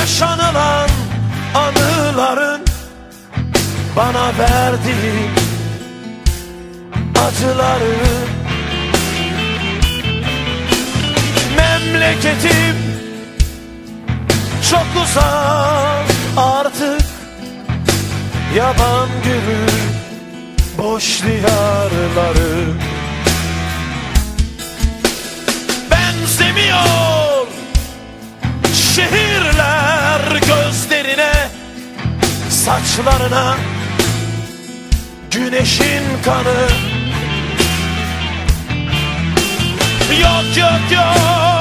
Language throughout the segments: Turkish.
yaşanılan anıların bana verdiği acıları. Memleketim çok uzak artık Yaban gibi boş diyarları. Benzemiyor şehirler Saçlarına güneşin kanı. Yok yok yok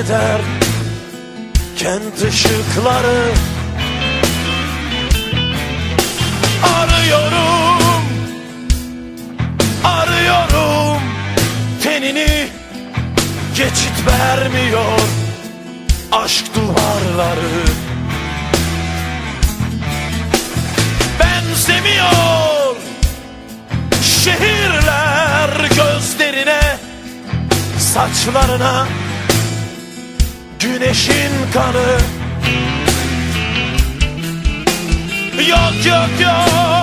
eder kent ışıkları. Arıyorum, arıyorum. Tenini geçit vermiyor Aşk duvarları. Benzemiyor Şehirler gözlerine Saçlarına Güneşin kanı. Yok yok yok